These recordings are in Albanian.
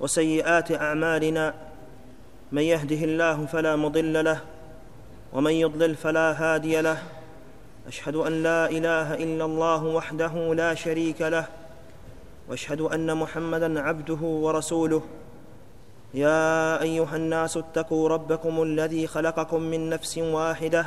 وسيئات أعمالنا من يهده الله فلا مضل له ومن يضلل فلا هادي له أشهد أن لا إله إلا الله وحده لا شريك له واشهد ان محمدا عبده ورسوله يا ايها الناس اتقوا ربكم الذي خلقكم من نفس واحده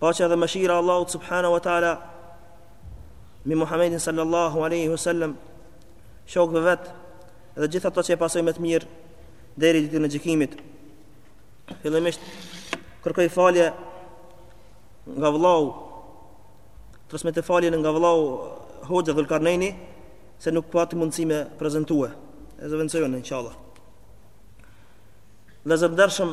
Paqja dhe mëshira Allahut subhanahu wa taala mbi Muhammedin sallallahu alaihi wasallam, shokëve t'vet dhe gjithë ata që e pasojnë me të mirë deri ditën e gjykimit. Fillimisht kërkoj falje nga vëllau. Transmetoj faljen nga vëllau Hoxha Dhulkarneni se nuk pat mundësi me prezentue. E zëvendësojnë inshallah. Dhe zëndërshëm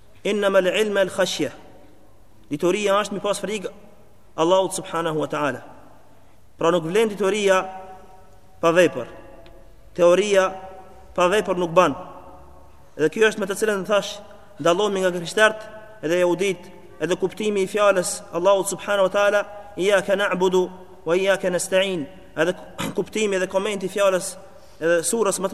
Inna mal ilm al khashya. Ditoria është me pas frikë Allahut subhanahu wa taala. Pra nuk vlen ditoria pa vepër. Teoria pa vepër nuk ban. Dhe kjo është me të cilën thash ndallohemi nga krishterët dhe jehudit, edhe kuptimi i fjalës Allahut subhanahu wa taala, iyyaka na'budu wa iyyaka nasta'in. Edhe kuptimi dhe komenti i fjalës edhe surës më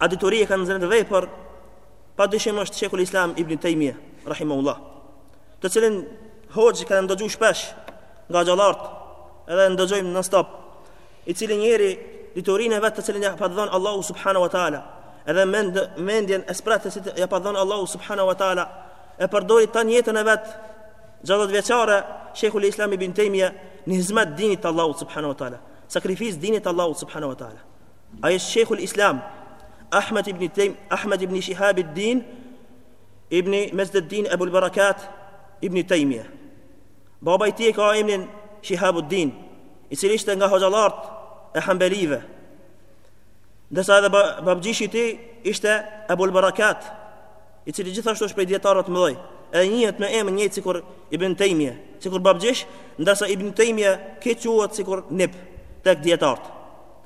A dituri e kanë nxjerrë në vepër, por pa dyshim është shejhul islam ibn Tejmje, rahimahullah, të cilin e kena ndëgju shpesh nga hoxhallart edhe ndëgjojmë non stop, i cili njeri diturinë e vet të cilën ia pat dhënë Allahu subhanu wa ta'ala, edhe mend, mendjen e mprehtë të cilën ia pat dhënë Allahu subhanu wa ta'ala, e përdori jetën e vet, gjallot vjeçare, shejhul islam ibn Tejmje, në hizmet të dinit të Allahu subhanu wa ta'ala, sakrificë dinit të Allahu subhanu wa ta'ala. Ai është Sheikhul Islam Ahmed ibn Taym Ahmed ibn Shihab al-Din ibn Majd al-Din Abu al-Barakat ibn Taymiyah. Baba i tij ka emrin Shihab al-Din, i cili ishte nga hoxhallart e Hanbelive. Ndërsa edhe babgjyshi i tij ishte Abu al-Barakat, i cili gjithashtu është prej dijetarëve të mëdhenj. Edhe njihet me emrin e njëjtë sikur Ibn Taymiyah, sikur babgjysh, ndërsa Ibn Taymiyah ke quhet sikur nip tek dijetarët.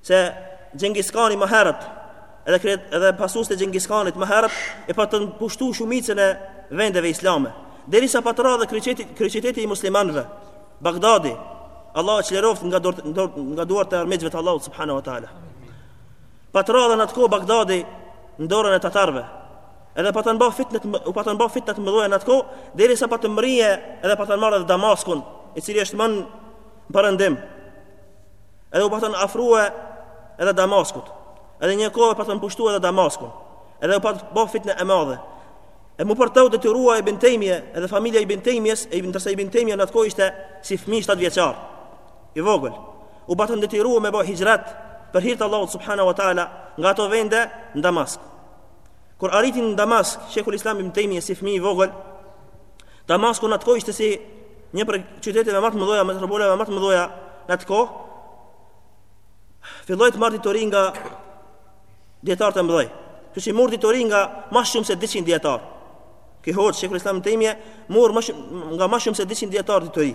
se Genghis Khani më herët edhe kret edhe pasues të Genghis Khanit më herët e patën pushtu shumicën e vendeve islame derisa pat ra edhe kryeqyteti kryeqyteti i muslimanëve Bagdadi Allahu e çliroftë nga dort nga duart e armiqve të Allahut subhanahu wa taala pat ra edhe në atë kohë Bagdadi në dorën e tatarëve edhe patën ba fitne u patën ba fitne të mëdhaja në atë kohë derisa patën mbërri edhe patën marrë Damaskun i cili është më në Edhe u patën afrue edhe Damaskut. Edhe një kohë patën pushtu edhe Damaskun. Edhe u pat bo fitne e madhe. E mu për këtë u detyrua Ibn Tejmije edhe familja e Ibn Tejmijes e ndërsa Ibn Tejmije në atë kohë ishte si fmi 7 vjeçar. I vogël. U patën detyru me bo hixhret për hir të Allahut subhana wa ta'ala nga ato vende në Damask. Kur arritin në Damask, shejhul islam Ibn Tejmije si fmi i vogël, Damasku në atë kohë ishte si një prej qyteteve më të mëdha, metropolave më të mëdha në atë kohë. Filloi të marrë dituri nga dijetarët e mëdhenj. Që si mori dituri nga më shumë se 200 dijetarë. Ky hoxhë Sheikhul Islam Ibn Tejmije mori më shumë nga më shumë se 200 dijetarë dituri.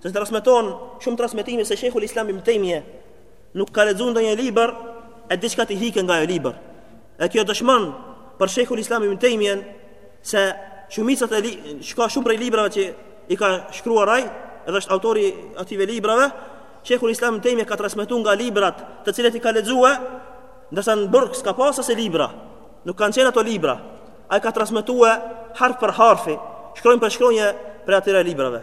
Se transmeton shumë transmetime se Sheikhul Islam Ibn Taymije nuk ka lexuar ndonjë libër e diçka të hikë nga ai libër. E kjo dëshmon për Sheikhul Islam Ibn Taymijen se shumica e shka shumë prej librave që i ka shkruar ai, edhe është autori i atyne librave, Sheikhul Islam Ibn Taymije ka transmetuar nga librat të cilat i ka lexuar, ndërsa në burg s'ka pas as libra. Nuk kanë qenë ato libra. Ai ka transmetuar harf për harfi, shkronjë për shkronjë prej atyre librave.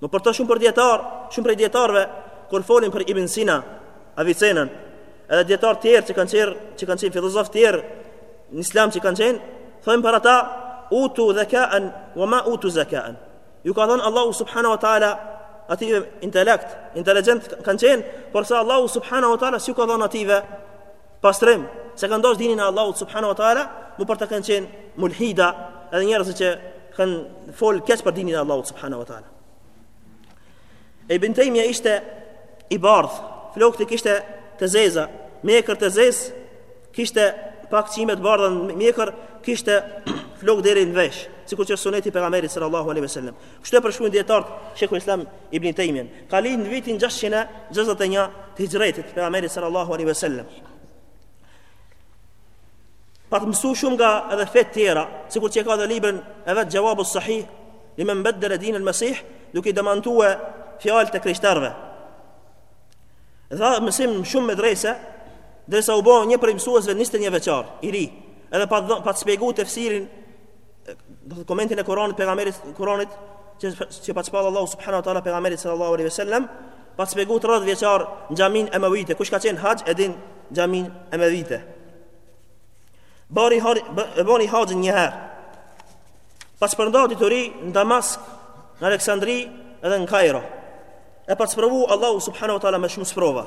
Mu për ata shumë prej dijetarëve, shumë prej dijetarëve, kur folin për Ibn Sina, Avicenën, edhe dijetarë tjerë që kanë qenë, që kanë qenë filozofë tjerë, në islam që kanë qenë, thonë për ata, utu dhekaen, wa ma utu zekaen. Ju ka dhënë Allahu subhanahu wa ta'ala, atyne intelekt, inteligent kanë qenë, por se Allahu subhanahu wa ta'ala, s'ju ka dhënë atyne, pastrim, s'e kanë dashur dinin e Allahut subhanahu wa taala, mu për ata kanë qenë mulhida, edhe njerëz që kanë fol keq për dinin e Allahut subhanahu wa taala. Ibn Taymija ishte i bardhë, flokët i kishte të zeza, mjekër të zezë, kishte pak qime të bardha në mjekër, kishte flokë deri në vesh, sikur që osht suneti i pejgamberit sallallahu alaihi wasallam. Kështu e përshkruajnë dijetarët Sheikhul Islam Ibn Taymiyyah. Ka lind në vitin 661 të Hijretit të pejgamberit sallallahu alaihi wasallam. Pat mësuar shumë nga edhe fetë tjera, sikur që ka edhe librin e vet Jawabu Sahih, liman baddala din al-Masih, duke i demantuar fjalët e krishterëve. Dha mësim në shumë medrese, derisa u bë një prej mësuesve 21 vjeçar, i ri, edhe pa pat shpjeguar tefsirin domethënë komentin e Kur'anit pejgamberit Kur'anit që që pat shpall Allahu subhanahu wa taala pejgamberit sallallahu alaihi wasallam pat shpjeguar tridhet vjeçar në xhamin Emevite kush ka qenë në haxh e din xhamin Emevite bëri har e bëni haxhin një herë pat shpërndar dituri në Damask në Aleksandri edhe në Kairo e pat sprovu Allahu subhanahu wa taala me shumë sprova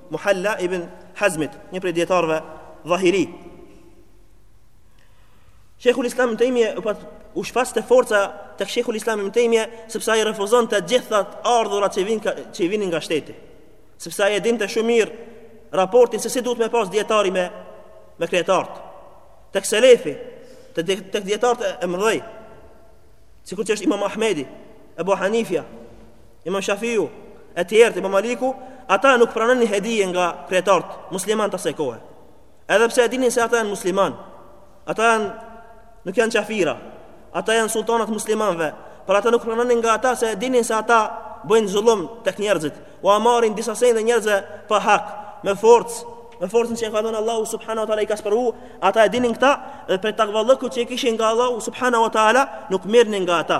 Muhalla ibn Hazmit, një prej dijetarëve dhahiri. Sheikhul Islam ibn Taymiyah u pat u shfaqte forca tek Sheikhul Islam ibn Taymiyah sepse ai refuzonte gjitha të ardhurat që i vinin nga shteti. Sepse ai e dinte shumë mirë raportin se si duhet me pas dijetari me me kryetarët. Tek selefi, tek tek dijetarët e mëdhenj. Sikur që është Imam Ahmedi, Abu Hanifja, Imam Shafiu, e tjerë, Imam Maliku, ata nuk pranonin hedije nga krietart musliman të asaj kohë. Edhe pse e dinin se ata janë musliman, ata janë, nuk janë qafira, ata janë sultanat muslimanve, por ata nuk pranonin nga ata se e dinin se ata bëjnë zullum tek njerëzit, ua marrin disa sende njerëzve pa hak, me forcë, me forcën që e ka dhënë Allahu subhanahu wa taala i ka sprovu, ata e dinin këtë dhe prej takvallëkut që e kishin nga Allahu subhanahu wa taala nuk mirnin nga ata.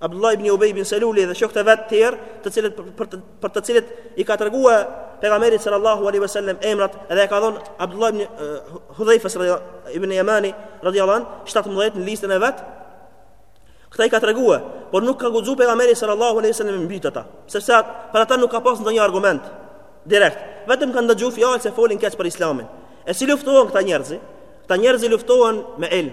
Abdullah ibn Ubay ibn Saluli dhe shokët e vet të tjerë, të cilët për të, për të cilët i ka treguar pejgamberi sallallahu alaihi wasallam emrat dhe e ka dhënë Abdullah ibn uh, Hudhayfa ibn Yamani radhiyallahu an 17 në listën e vet. Këta i ka treguar, por nuk ka guxuar pejgamberi sallallahu alaihi wasallam me i mbyt ata, sepse për ata nuk ka pas ndonjë argument direkt. Vetëm kanë dëgjuar fjalë se folin keq për Islamin. E si luftohen këta njerëz? Këta njerëz luftohen me ilm.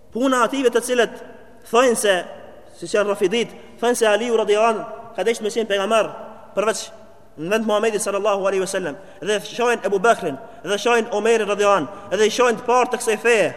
Puna ative të cilët thojnë se siç janë rafidit, thojnë se Aliu radiallahu anhu ka deshtë me qenë pejgamber përveç në vend Muhamedit sallallahu alaihi wasallam dhe shajnë Abu Bakrin dhe shajnë Omerin radhiyallahu anhu dhe i shajnë të parët e kësaj feje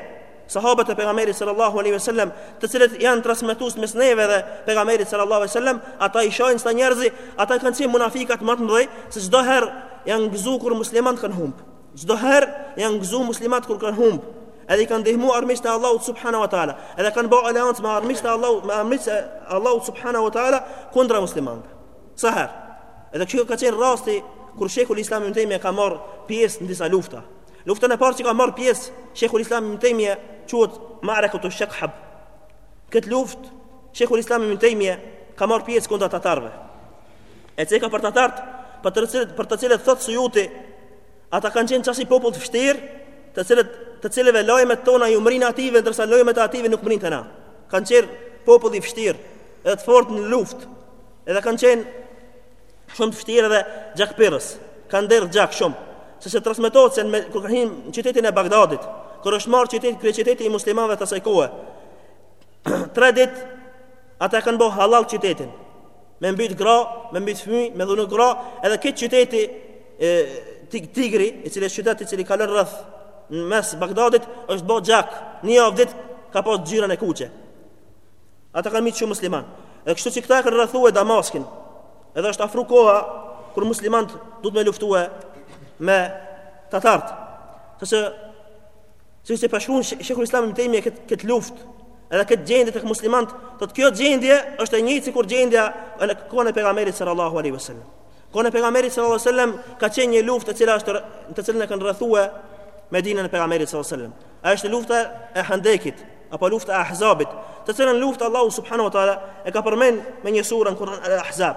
sahabët e pejgamberit sallallahu alaihi wasallam të cilët janë transmetues mes neve dhe pejgamberit sallallahu alaihi wasallam ata i shajnë këta njerëz ata kanë qenë munafikat më të mëdhenj se çdo herë janë gëzuar kur muslimanët kanë humbë Çdo herë janë gëzuar muslimant kur kanë humb, edhe i kanë ndihmuar armiqtë e Allahut subhanahu wa taala, edhe kanë bërë aleancë me armiqtë e Allahut, me armiqtë e Allahut subhanahu wa taala kundra muslimanëve. Sa herë? Edhe kjo ka qenë rasti kur shejhul Islam ibn Taymija ka marr pjesë në disa lufta. Luftën e parë që ka marr pjesë shejhul Islam ibn Taymija quhet Ma'rakatu Shakhab. Këtë luftë shejhul Islam ibn Taymija ka marr pjesë kundra tatarëve. E ceka për tatart, për të cilët për të cilët thot Sujuti, ata kanë qenë asi popull të vështirë, të cilët të cilëve lajmet tona ju mrrin ative, ndërsa lajmet e ative nuk mrrin te na. Kanë qenë popull i vështirë, edhe të fortë në luftë. Edhe kanë qenë shumë të vështirë dhe gjakpirës. Kanë derdh gjak shumë. Se se transmetohet se në kur kanë hi në qytetin e Bagdadit, kur është marrë qyteti kryeqyteti i muslimanëve të asaj kohe. Tre ditë ata kanë bo halal qytetin. me mbyt gra, me mbyt fëmijë, me dhunu gra, edhe këtë qyteti e Tigri, i cili është qytet i cili kalon rrjedh në mes Bagdadit, është bo gjak. Një javë ditë ka pas ngjyrën e kuqe. Ata kanë mytë shumë musliman. Edhe kështu që këta e kanë rrethue Damaskin. Edhe është afru koha kur muslimant duhet me luftue me tatart. Tëse Siç e përshkruan Sheikhul Islam Ibn Taymiyyah këtë këtë luftë, edhe këtë gjendje tek muslimanët, thotë kjo gjendje është e njëjtë sikur gjendja në kohën e pejgamberit sallallahu alaihi wasallam. Kohën e pejgamberit sallallahu alaihi wasallam ka qenë një luftë e cila është në të cilën e kanë rrethuar Medinën e pejgamberit sallallahu alaihi wasallam. Ajo është lufta e Handekit apo lufta e Ahzabit, të cilën luftë Allahu subhanahu wa taala e ka përmend me një sure në Kur'an al-Ahzab.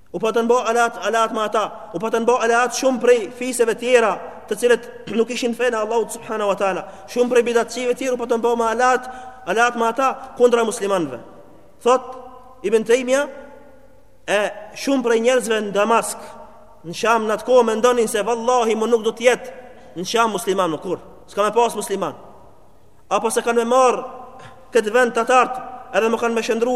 U patën bo aleat, aleat me ta U patën bo aleat shumë prej fiseve tjera Të cilët nuk ishin n'fenë Allahut subhana wa ta'ala Shumë prej bidatçive tjera U patën bo ma aleat, aleat me ta Kundra muslimanve Thot, Ibn Tejmija E shumë prej njerëzve në Damask Në Sham në atë kohë mendonin se Vallahi më nuk do t'jetë Në Sham musliman më kurr S'ka me pas musliman Apo se kanë me marr këtë vend tatart Edhe më kanë me shëndru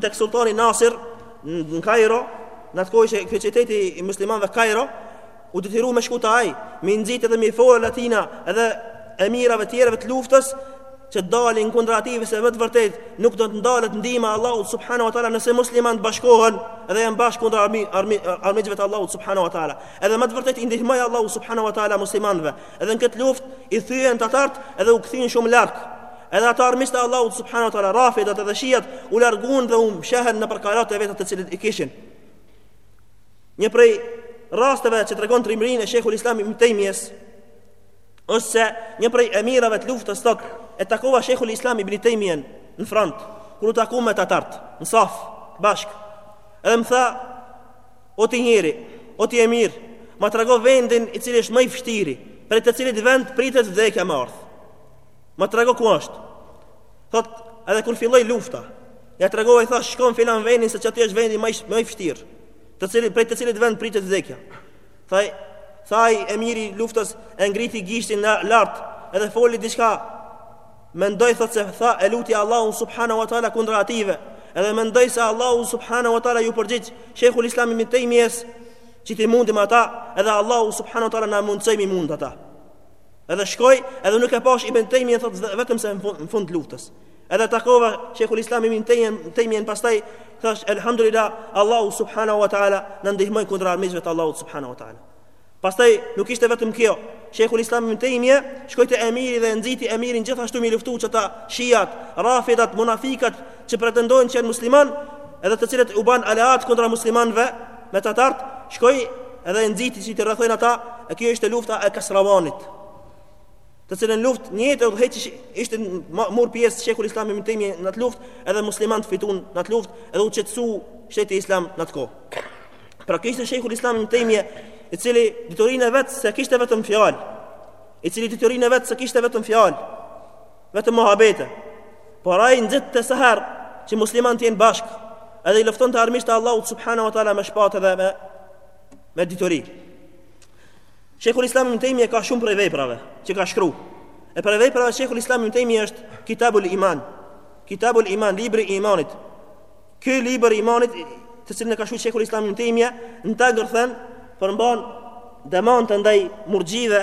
Tek sultani Nasir në Kairo, në atë kohë qe kryeqyteti i muslimanëve Kairo u detyru me shku te ai, me e nxit edhe me fol atina edhe emirave të tjerëve të luftës që dalin kundra ative se me të vërtet nuk do të ndalet ndihma e Allahut subhanahu wa taala nëse muslimanët bashkohen dhe janë bashkë kundra armi, armi, armiqve të Allahut subhanahu wa taala. Edhe me të vërtet i ndihmoi Allahu subhanahu wa taala muslimanëve. Edhe në këtë luftë i thyen tatart edhe u kthyen shumë larg. Edhe ata armiqtë t'Allahut subhanahu wa taala, Rafidat edhe Shiat, u larguan dhe u mshehën nëpër kalat e veta të cilët i kishin. Një prej rasteve që tregon trimërinë e Sheikhul Islam Ibn Taymijes është se një prej emirave të luftës thot e takova Sheikhul Islam Ibn Taymijen në front, kur u takuam me tatart, në saf, bashk. Edhe më tha, o ti njeri, o ti emir, ma trego vendin i cili është më i vështiri, prej të cilit vend pritet vdekja me ardhë. Ma trego ku është. Thot, edhe kur filloi lufta, ja tregova i thash shko n'filan vendin se qaty është vendi më i më i vështirë, të cilit prej të cilit vend pritet vdekja. Thaj, thaj emiri i luftës e ngriti gishtin lart, edhe foli diçka. Mendoj thot se tha e luti Allahun subhanahu wa taala kundra ative. Edhe mendoj se Allahu subhanahu wa taala iu përgjigj Sheikhul Islam ibn Taymijes që t'i mundim ata, edhe Allahu subhanahu wa taala na mundsoi m'i mund ata. Edhe shkoi, edhe nuk e pash Ibn Tejmien thot vetëm se në fund, fund t'luftës. Edhe takova Sheikhul Islam Ibn Tejmien pastaj thash elhamdulillah Allahu subhanahu wa taala na ndihmoi kundër armiqve të Allahut subhanahu wa taala. Pastaj nuk ishte vetëm kjo. Sheikhul Islam Ibn Tejmie shkoi te emiri dhe e nxiti emirin gjithashtu m'i luftu qata shiat, rafidat, munafikat, që pretendojnë që janë musliman, edhe të cilët u bën aleat kundra muslimanëve me tatart, shkoi edhe e nxiti që t'i rrethojnë ata, e kjo ishte lufta e Kasravanit. Të cilën luftë njejt udhëheqës ishte mur pjesë Sheikhul Islam ibn Tejmie në atë luftë, edhe muslimanët fituan në atë luftë, edhe u qetsu shteti islam në atë kohë. Pra ky ishte Sheikhul Islam ibn Tejmie, i cili diturinë e vet s'e kishte vetëm fjalë, i cili diturinë e vet s'e kishte vetëm fjalë, Vetëm muhabete. Por ai nxitte sa herë që muslimanët të jenë bashk, edhe i luftonte armiqtë e Allahut subhanahu wa taala me shpatë dhe me me dituri. Sheikhul Islam Ibn Taymiyyah ka shumë prej veprave që ka shkru. E prej veprave të Sheikhul Islam Ibn Taymiyyah është Kitabul Iman. Kitabul Iman, libri i imanit. Ky libër i imanit, të cilin e ka shkruar Sheikhul Islam Ibn Taymiyyah, në të ngërthen përmban demante ndaj murxhive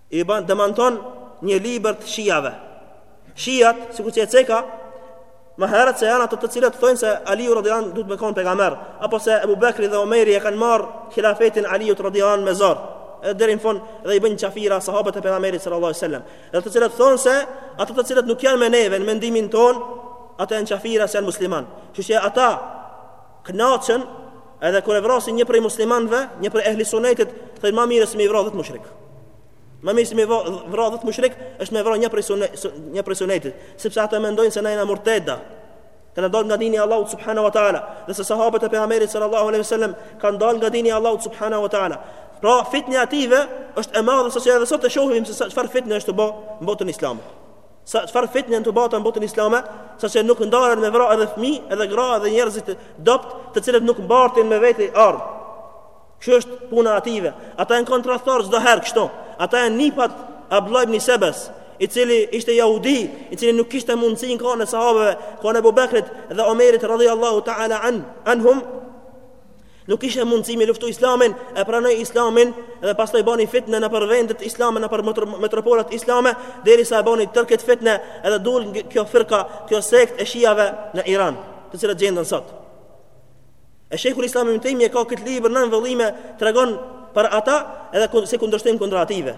I ban, demanton një libër të shijave. Shijat, sikur që e ceka, më herët se janë ata të cilët thojnë se Aliu radhiyallahu duhet me kon pejgamber, apo se Ebu Bekri dhe Omeri e kanë marr hilafetin Aliut radhiyallahu me zor. Edhe deri në fund dhe i bën qafira sahabët e pejgamberit sallallahu alaihi wasallam. Dhe të cilët thonë se ata të cilët nuk janë me neve në mendimin ton, ata janë qafira, s'janë musliman. Kështu që ata Kënaqen edhe kur e vrasin një prej muslimanëve, një prej ehli sunetit, thonë më mirë se me vra një mushrik. Më mirë se me vra një mushrik është me vra një prej sunet, një prej sunetit, sepse ata mendojnë se na jena murteda. Kena dalë nga dini i Allahut subhanahu wa taala, dhe se sahabët e pejgamberit sallallahu alaihi wasallam kanë dalë nga dini i Allahut subhanahu wa taala. Pra fitnja atyve është e madhe se edhe sot e shohim se çfarë fitnë është tu bë në botën islame. Se çfarë fitne janë tu ba ata në botën islame, saqë nuk ndaren me vra edhe fëmijë, edhe gra, edhe njerëz të dobët, të cilët nuk mbartin me vete arm. Kjo është puna atyve. Ata jan kan tradhtar çdo herë kështu. Ata janë nipat e Abdullah ibn Sebes, i cili ishte jahudi, i cili nuk kishte mundësi në kohën e sahabeve, kohën e Abu Bekrit dhe Omerit radhiyallahu ta'ala an, anhum. Nuk kishte mundësi me luftu islamin E pranoi islamin Dhe pastaj bani fitne nëpër vendet islame Nëpër metropolat islame Derisa e bani tër këtë fitne Edhe dul kjo firka Kjo sekt e shijave në Iran Të cilët gjenden sot E Sheikhul Islam Ibn Tejmije ka këtë libër nan vëllime Tregon për ata Edhe si kundërshtim kundra atyve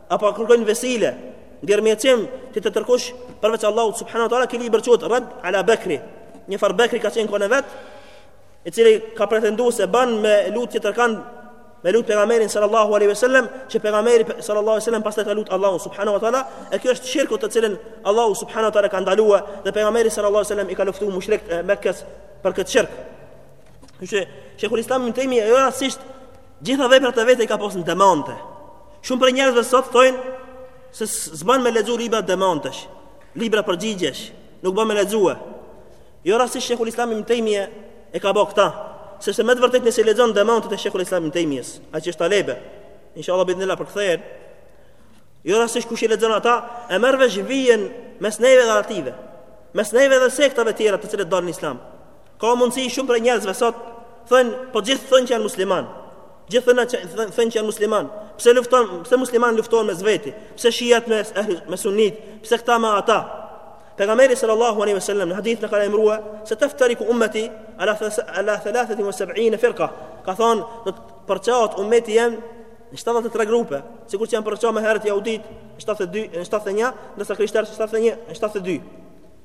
Apo kërkojnë vesile, ndërmjetësim te tjetërkush përveç Allahut subhanahu wa taala ky libër quhet Redd ala Bekri. Njëfar Bekri ka qenë n'kohën e vet, i cili ka pretendu se ban me lut tjetërkan me lut pejgamberin sallallahu alaihi wasallam që pejgamberi sallallahu alaihi wasallam pastaj ta lut Allahun subhanahu wa taala e kjo është shirku të cilin Allahu subhanahu wa taala e ka ndalue dhe pejgamberi sallallahu alaihi wasallam i ka luftu mushrikët e Mekës për këtë shirk. Kështu që Sheikhul Islam ibn Taymije jo rastësisht Gjitha veprat e veta i ka pas në demante. Shumë prej njerëzve sot thojnë se s'ban me lexu libra demantesh, libra përgjigjesh, nuk ban me lexue. Jo rastësisht Sheikhul Islam Ibn Taymije e ka bë këtë, sepse me të vërtetë nëse lexon demantet e Sheikhul Islam Ibn Taymijes, ai që është talebe, inshallah biidhnilah për kthehen. Jo rastësisht kush i lexon ata, e merr vesh vijën mes neve dhe atyve, mes neve dhe sektave tjera të cilët dalin n'Islam. Ka mundësi shumë prej njerëzve sot thonë, po gjithë thonë që janë musliman. Gjithë thonë që thonë që janë musliman. Pse lufton, pse musliman lufton mes veti? Pse shiat me ehli, me sunit? Pse këta me ata? Pejgamberi sallallahu alaihi wasallam në hadith na ka lajmërua se taftariku ummati ala ala 73 firqa. Ka thon do të përçahet ummeti jem në 73 grupe, sikur që janë përça më herët jahudit në 72 në 71, ndërsa krishterët në 71 në 72.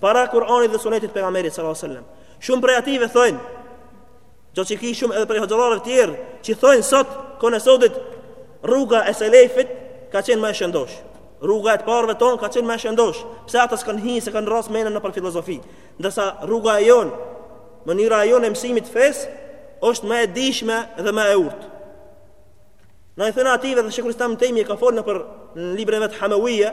para Kur'anit dhe Sunetit të pejgamberit sallallahu alajhi wasallam. Shumë prej atyve thonë Jo që ki shumë edhe prej hoxhallarëve të tjerë Që thojnë sot, kohën e sotit Rruga e selefit ka qenë më e shëndosh Rruga e të parëve tonë ka qenë më e shëndosh Pse ata s'kan hi, s'e kanë rras menën nëpër filozofi Ndërsa rruga e jonë Mënyra e jonë e mësimit fes është më e dishme dhe më e urt Në thëna të atyve dhe Shejhul Islam Tejmije e ka folë nëpër Në librin e vet Hamevije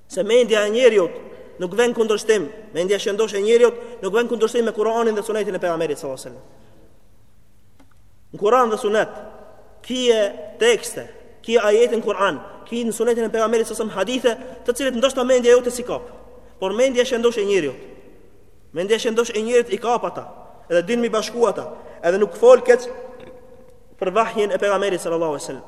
Se mendja e njeriut nuk vjen n'kundërshtim, mendja e shëndoshë e njeriut nuk vjen n'kundërshtim me Kur'anin dhe Sunetin e pejgamberit sallallahu alajhi wasallam. Në Kur'an dhe Sunet kije tekste, kije ajete në Kur'an, kije në Sunetin e pejgamberit sallallahu alajhi wasallam hadithe, të cilët ndoshta mendja jote s'i kap. Por mendja e shëndoshë e njeriut, mendja e shëndoshë e njeriut i kap ata, edhe din m'i bashku ata, edhe nuk fol keq për vahjin e pejgamberit sallallahu alajhi wasallam.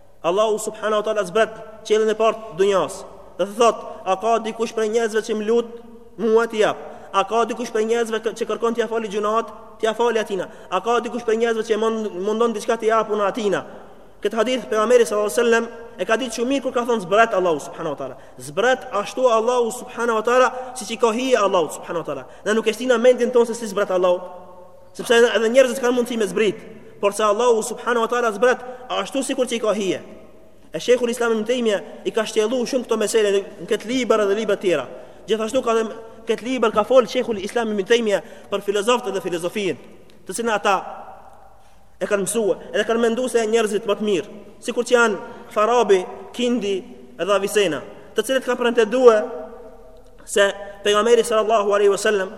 Allahu subhanahu wa taala zbret n'qiellin e parë të dunjas. Dhe thot, a ka dikush prej njerëzve që më lut mua t'i jap? A ka dikush prej njerëzve që kërkon t'ia fali gjunat, t'ia fali atij? A ka dikush prej njerëzve që më don diçka t'i jap unë atina? Këtë hadith pejgamberi sallallahu alajhi wasallam e ka ditë shumë mirë kur ka thënë zbret Allahu subhanahu wa taala. Zbret ashtu Allahu subhanahu wa taala siç i ka hije Allahut subhanahu wa taala. Ne nuk e shtina mendjen tonë se si zbret Allahu. Sepse edhe njerëzit kanë mundësi me zbrit, por se Allahu subhanahu wa taala zbret ashtu sikur që i ka hije. E Sheikhul Islam Ibn Taymija i ka shtjelluar shumë këto mesele në këtë libër dhe libra të tjera. Gjithashtu te ky libër ka fol Sheikhul Islam Ibn Taymija për filozofët dhe filozofinë, të cilën ata e kanë mësuar, edhe kanë menduar se janë njerëzit më të mirë, sikur që janë Farabi, Kindi dhe Avicenna, të cilët kanë pretenduar se pejgamberi sallallahu alaihi wasallam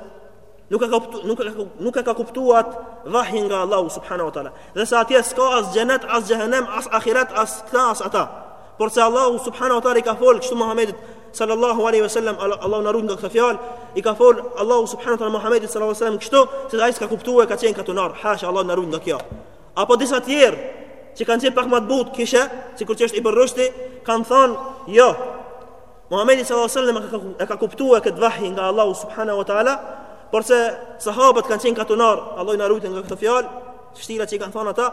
Nuk e ka kuptuar, nuk e ka nuk e ka kuptuar vahjin nga Allahu subhanahu wa taala. Dhe se atje s'ka as xhenet, as xhehenem, as ahiret, as këta, as ata. Por se Allahu subhanahu wa taala i ka fol kështu Muhamedit sallallahu alaihi wasallam, Allahu na ruaj nga këto fjalë, i ka fol Allahu subhanahu wa taala Muhamedit sallallahu alaihi wasallam kështu, se ai s'ka kuptuar ka qenë katunar. Hasha Allahu na ruaj nga kjo. Apo disa të tjerë që kanë qenë pak më të butë kinse, sikur që është Ibn Rushdi, kanë thënë, "Jo, Muhamedi sallallahu alaihi wasallam e ka e ka kuptuar këtë vahj nga Allahu subhanahu wa taala, por se sahabët kanë qenë katunar, Allahu na ruajtë nga këto fjalë, shtira që i kanë thënë ata.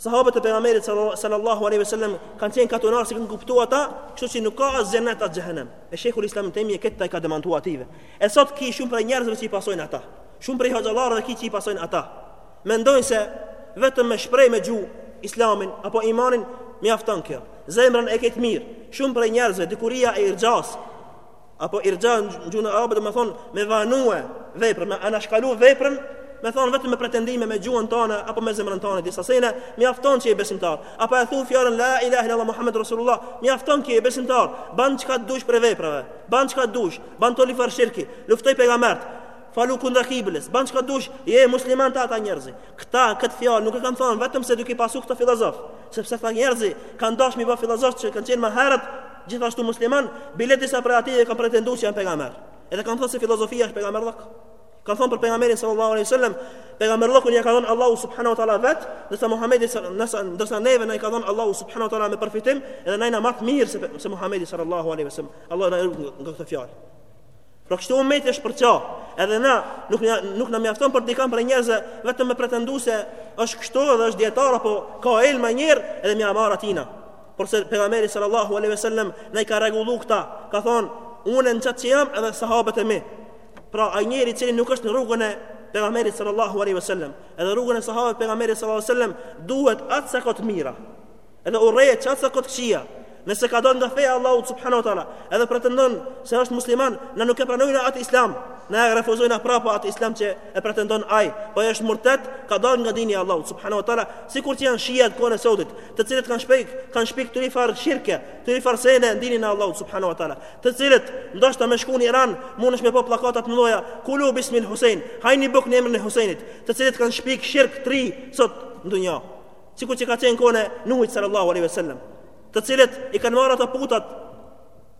Sahabët e pejgamberit sallallahu alaihi wasallam kanë qenë katunar s'e kanë kuptuar ata, kështu që nuk ka as xhenet as xhehenem. E shejhul Islam Tejmie këta e ka demantuar atyve. E sot ki shumë prej njerëzve që i pasojnë ata. Shumë prej hoxhallarëve që i pasojnë ata. Mendojnë se vetëm me shpreh me gjuhë islamin apo imanin mjafton kjo. Zemrën e ke të mirë, shumë prej njerëzve dukuria e irxhas apo irxha në gjuhën arabe domethonë me vonue veprën, me anashkalu veprën, domethonë vetëm me pretendime me gjuhën tonë apo me zemrën tonë disa sene, mjafton që je besimtar. Apo e thu fjalën la ilaha illallah muhammedur rasulullah, mjafton që je besimtar. Ban çka të dush prej veprave, ban çka të dush, ban turlifar shirki, luftoj pejgambert. Falu kundra kibles, ban çka dush, je musliman te ata njerëzi. Këta, këtë fjalë, nuk e kanë thonë, vetëm se duke i pasu këta filozof. Sepse këta njerëzi, kanë dashë mi bë filozof që kanë qenë më herët, gjithashtu musliman, bile disa prej ati e kanë pretendu që janë pegamer. Edhe kanë thonë se filozofia është pegamerllëk. Kanë thonë për pegamerin sallallahu alaihi sallam, pegamerllëkun ja ka dhonë Allahu subhanahu wa ta'la vetë, ndërsa Muhammedi ndërsa neve na e ka dhonë Allahu subhanahu wa ta'la me përfitim, edhe ne jena ma të mirë se, se Muhammedi sallallahu alaihi sallam. Allahu na ruajtë nga këto fjalë. Pra kështu ummeti është përça, edhe na nuk na nuk na mjafton për dikan prej njerëzve vetëm me pretendu se është kështu edhe është dietar apo ka ilm menjëherë edhe me ja marrë atina. Por se pejgamberi sallallahu alaihi wasallam na i ka rregullu këta, ka thon unë në qat që jam edhe sahabët e mi. Pra ai njeri i cili nuk është në rrugën e pejgamberit sallallahu alaihi wasallam, edhe rrugën e sahabëve pejgamberit sallallahu alaihi wasallam duje atë sa ka t'mira. Edhe urreje qatë sa ka t'këqija Nëse ka dalë nga feja e Allahut subhanahu wa taala, edhe pretendon se është musliman, na nuk e pranojmë atë Islam, na e refuzojmë na prapë atë Islam që e pretendon ai, po ai është murtet, ka dalë nga dini i Allahut subhanahu wa taala, sikur që janë shiat n'kohën e sotit, të cilët kanë shpik, kanë shpik turlifar shirke, turlifar sene në dinin e Allahut subhanahu wa taala, të cilët ndoshta me shku në Iran, munesh me pa pllakata të mëdha, kulu bismil Husain, hajni bukë në emrin e Husajnit, të cilët kanë shpik shirk të ri sot në dunja. sikur që ka qenë në kohën e Nuhit sallallahu alaihi wasallam, të cilët i kanë marrë ato putat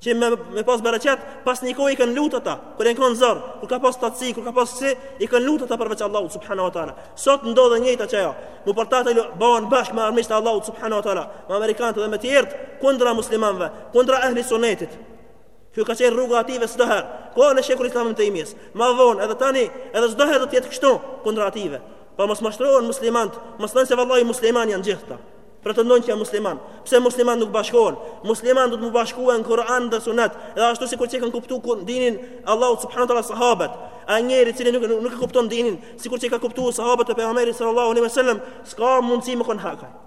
që me, më pas bereqet, pas një kohë i kanë lutë ata, kur jen konë n'zor, kur ka pas thatësi, kur ka pas si, i kanë lutë ata përveç Allahut subhanahu wa ta'ala. Sot ndodh e njëjta qajo, mu për atë bëhen bashkë me armiqt e Allahut subhanahu wa ta'ala, me Amerikanët dhe me tjertë, kundra muslimanve, kundra ehli sunetit. Kjo ka qenë rruga e atyve çdo herë, kohën e shejhul Islamit Tejmijes, më vonë edhe tani, edhe çdo herë do të jetë kështu kundra atyve. Po mos mashtrohen muslimanët, mos thonë se vallahi musliman janë gjithë këta. Pretendojnë që janë musliman. Pse muslimant nuk bashkohen? Muslimant duhet m'u bashku në Kur'an dhe Sunet, edhe ashtu sikur që e kanë kuptuar dinin e Allahut subhanahu wa taala sahabët. Ai njeri i cili nuk nuk e kupton dinin, sikur që e kanë kuptuar sahabët e pejgamberit sallallahu alaihi wasallam, s'ka mundësi me kon n'hak ai.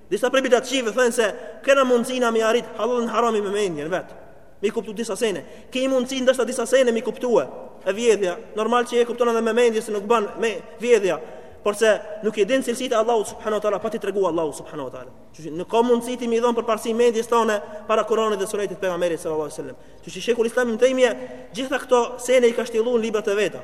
Disa prej bidatçive thonë se kena mundësi na me arrit hallallin haramin me mendjen vet. Mi kuptu disa sene. Ki mundësi ndoshta disa sene mi kuptue. E vjedhja, normal që e kupton edhe me mendje se nuk bën me vjedh, por se nuk i din cilësitë e Allahut subhanahu wa taala, pa t'i tregu Allahu subhanahu wa taala. Që nuk ka mundësi ti mi dhon përparësi mendjes tone para Kur'anit dhe Sunetit të pejgamberit sallallahu alaihi wasallam. Që shejhul Islam ibn Taymija gjitha këto sene i ka shtjellu në librat e veta.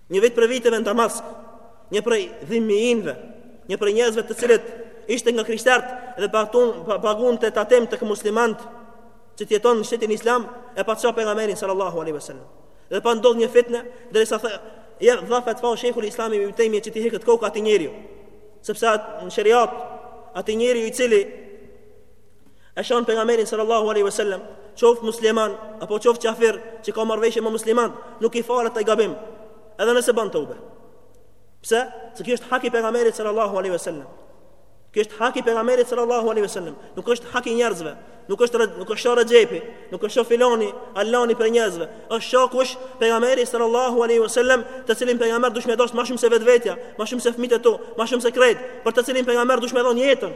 Një vit prej viteve në Damask, një prej dhimmijinëve, një prej njerëzve të cilët ishte nga krishterët dhe pagun pagunte tatim te muslimanët që të jeton në shtetin islam e pat sha pejgamberin sallallahu alaihi wasallam. Dhe pat ndodh një fitnë, derisa dha ja dha fetva shejhul islami ibn Taymi që t'i heket koka atij njeriu. Sepse në sheriat atij njeriu i cili E shan pejgamberin sallallahu alaihi wasallam, qoftë musliman apo qoftë kafir që ka marrëveshje me musliman, nuk i falet ai gabim. Edhe nëse ban tobe. Pse? Se kjo është hak i pejgamberit sallallahu alaihi wasallam. Kjo është hak i pejgamberit sallallahu alaihi wasallam. Nuk është hak i njerëzve, nuk është nuk është sha Rexhepi, nuk është sha filani, allani prej njerëzve. Është sha kush, pejgamberi sallallahu alaihi wasallam, të cilin pejgamber dush me dasht më shumë se vetvetja, më shumë se fëmijët e tu, më shumë se krejt, për të cilin pejgamber dush me dhon jetën.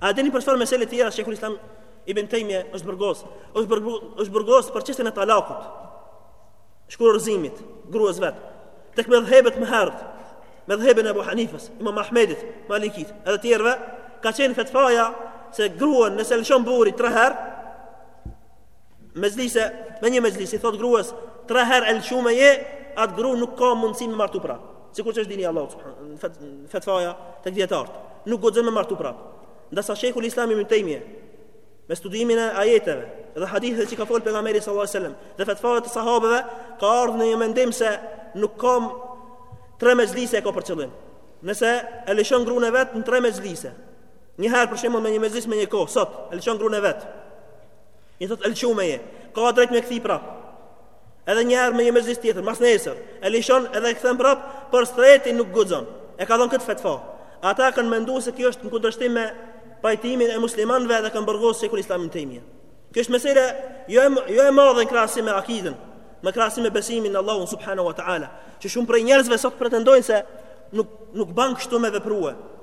A dini për çfarë mesele tjera Shejhul Islam Ibn Taymija është burgos? Është burgos, është burgos për çështjen e talakut. Shkurorëzimit gruas vet. Tek medhhebet më herët. Medhhebin e Abu Hanifës, Imam Ahmedit, Malikit, edhe të tjerëve, ka qenë fetfaja se gruan nëse e lëshon burri 3 herë, mexhlise, në një mexhlis i thot gruas, tre herë e lshume je, atë gru nuk ka mundësi me martu prap. Sikur që është dini Allah, në fetfaja te dijetarët, nuk guxon me martu prap. Ndërsa shejhul islam Ibn Tejmije, me studimin e ajeteve dhe hadithet që ka folë pejgamberi sallallahu alaihi wasallam dhe fetfatë e sahabëve, ka ardhë në një mendim se nuk ka tre mexhlise e ka për qëllim. Nëse e lëshon gruan e vet në tre mexhlise. Një herë për shembull me një mexhlis me një kohë sot, e lëshon gruan e vet. I thot e lshume je, ka drejt me kthy prap. Edhe një herë me një mexhlis tjetër, masnesër, e lëshon edhe e kthen prap, por s'treti nuk guxon. E ka dhënë këtë fetfa. Ata kanë mendu se kjo është në kundërshtim me pajtimin e muslimanëve dhe e kanë burgos shejhul islam Ibn Tejmijen. Kjo është mesele jo e, jo e madhe në krahasim me akidën, në krahasim me besimin në Allahun subhanahu wa ta'ala, që shumë prej njerëzve sot pretendojnë se nuk, nuk ban kështu me veprue,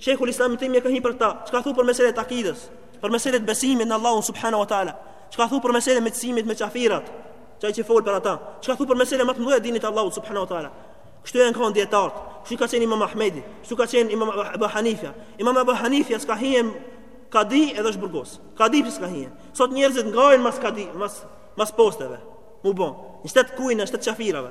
Shejhul Islam Ibn Taymija ka hi për këtë, çka thu për meselën e akidës, për meselën e besimit në Allahun subhanahu wa taala, çka thu për meselën e mësimit me kafirat, çaj që fol për ata, çka thu për meselën më të mëdha dinit të Allahut subhanahu wa taala. Kështu janë kanë dietar, kështu ka kenë Imam Ahmedi, kështu ka kenë Imam Abu Hanifa. Imam Abu Hanifa s'ka hi kadi edhe është burgos. Kadi pse s'ka hi. Sot njerëzit ngajnë mas kadi, mas mas posteve. M'u bo. Në shtet kujnë, në shtet qafirave.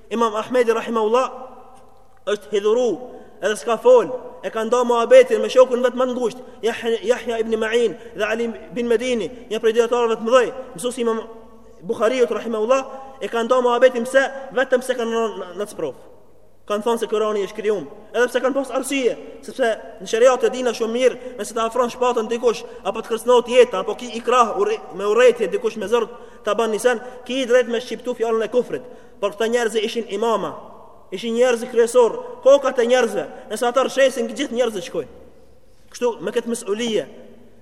Imam Ahmedi Rahimahullah është hidhuru edhe s'ka fol e ka nda muhabetin me shokun e vet më të ngusht Jahja ibn Ma'in dhe Ali bin Medini një prej dijetarëve të mëdhej mësus i imam Bukhariut Rahimahullah e ka nda muhabetin pse vetëm se kanë ra në atë sprovë kanë thonë se Kurani është krijuar edhe pse kanë pas arsye sepse në sheriat e dina shumë mirë nëse ta afron shpatën dikush apo të kërcënohet jeta apo ki ikrah me urrejtje dikush me zor ta bën ni sen ki drejt me shqiptu fjalën e kufrit Por këta njerëz ishin imama, ishin njerëz kryesor, kokat e njerëzve, nëse ata rrshasin gjithë njerëzit shkojnë. Kështu me këtë mesulie,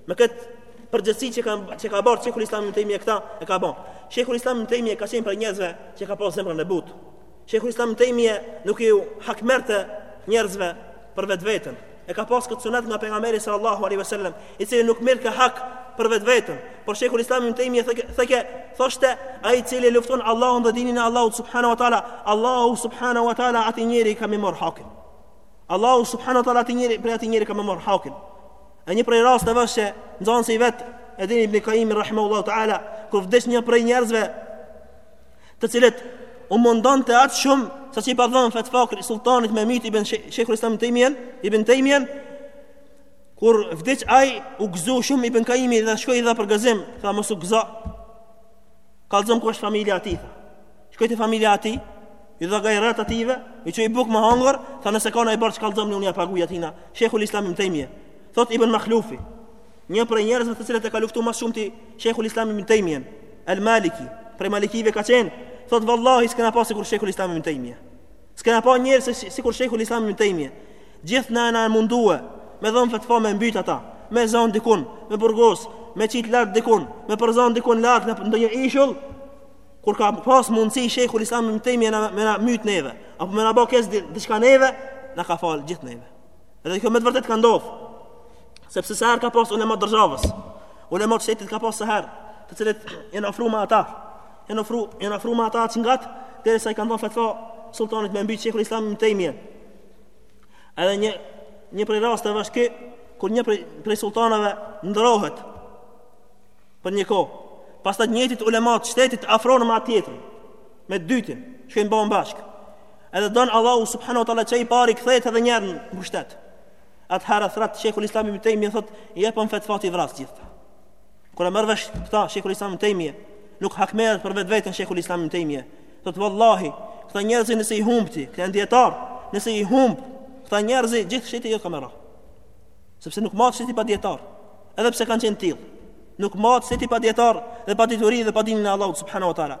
me këtë përgjegjësi që ka që ka bart Sheikhul Islam Ibn Taymija këta e ka ba. Sheikhul Islam Ibn Taymija ka qenë prej njerëzve që ka pasur zemrën e butë. Sheikhul Islam Ibn Taymija nuk iu hakmerrte njerëzve për vetveten, E ka pas këtë sunet nga pejgamberi sallallahu alaihi wasallam, i cili nuk mirrke hak për vetveten. Por shejku Islam ibn Taymi thojke thoshte ai i cili e lufton Allahun dhe dinin e Allahut subhanahu wa taala, Allahu subhanahu wa taala atij njeri ka me i marr hakin. Allahu subhanahu wa taala atë njeri prej atij njeri ka me i marr hakin. E një prej rasteve është që nxënësi i vet e dini ibn Qayyimin rahimahullahu taala, kur vdes një prej njerëzve të cilët u mundonte atë shumë sa që i pat dhon fetfa krejt sultanit me myt shekhul islam ibn Tejmijen ibn Tejmijen kur vdiq aj u gëzu shumë ibn Kajimi dhe shkoj i dha përgëzim tha mos u gëzo kallxom ku është familja e atij tha. shkoj te familja e atij i dha gajret atyve u çoi bukë me hangër tha nëse ka naj borxh kallxom unë ja paguj atina shekhul islam ibn Tejmijen thot ibn Makhlufi Një prej njerëzve të cilët e ka luftuar më shumti Sheikhul Islam ibn Taymiyyah, El Maliki, prej Malikive ka qenë, thot vallahi s'kena pa sikur Sheikhul Islam ibn Taymiyyah. S'kena pa njerëz si, sikur Sheikhul Islam ibn Taymiyyah. Gjithë na u mundum me dhon fetfa me mbyt ata, me zon dikun, me burgos, me qit lart dikun, me përzon dikun lart në ndonjë ishull. Kur ka pas mundësi Sheikhul Islam ibn Taymiyyah me na myt neve, apo me na ba keq diçka neve, na ka fal gjithë neve. Edhe kjo me të vërtet ka ndodh. Sepse sa herë ka pas ulemat e dërzhavës. Ulemat e shtetit ka pas sa herë, të cilët janë afru me ata. Janë afru, janë afru me ata aq ngat derisa i kanë dhënë fatva sultanit me mbyt Shejhul islam ibn Tejmijen. Edhe një një prej rasteve është ki kur një prej, prej sultanave ndrohet për një kohë. Pastaj njëjtit ulemat e shtetit afrohen me atë tjetrin, me dytin, shkojnë bëhen bashkë. Edhe don Allahu subhanahu wa taala që i pari kthehet edhe një herë në pushtet. Atëherë thrat Sheikhul Islam Ibn Taymi thotë, "Jepëm fatva t'i vras gjithë." Kur e merr vesh këta Sheikhul Islam Ibn Taymi, nuk hakmerret për vetveten Sheikhul Islam Ibn Taymi. Thotë, "Wallahi, këta njerëz nëse i humb ti, këta janë dijetar, nëse i humb, këta njerëz gjithë shteti jo ka me ra." Sepse nuk mahet shteti pa dijetar, edhe pse kanë qenë të tillë. Nuk mahet shteti pa dijetar dhe pa dituri dhe pa dinin e Allahut subhanahu wa taala.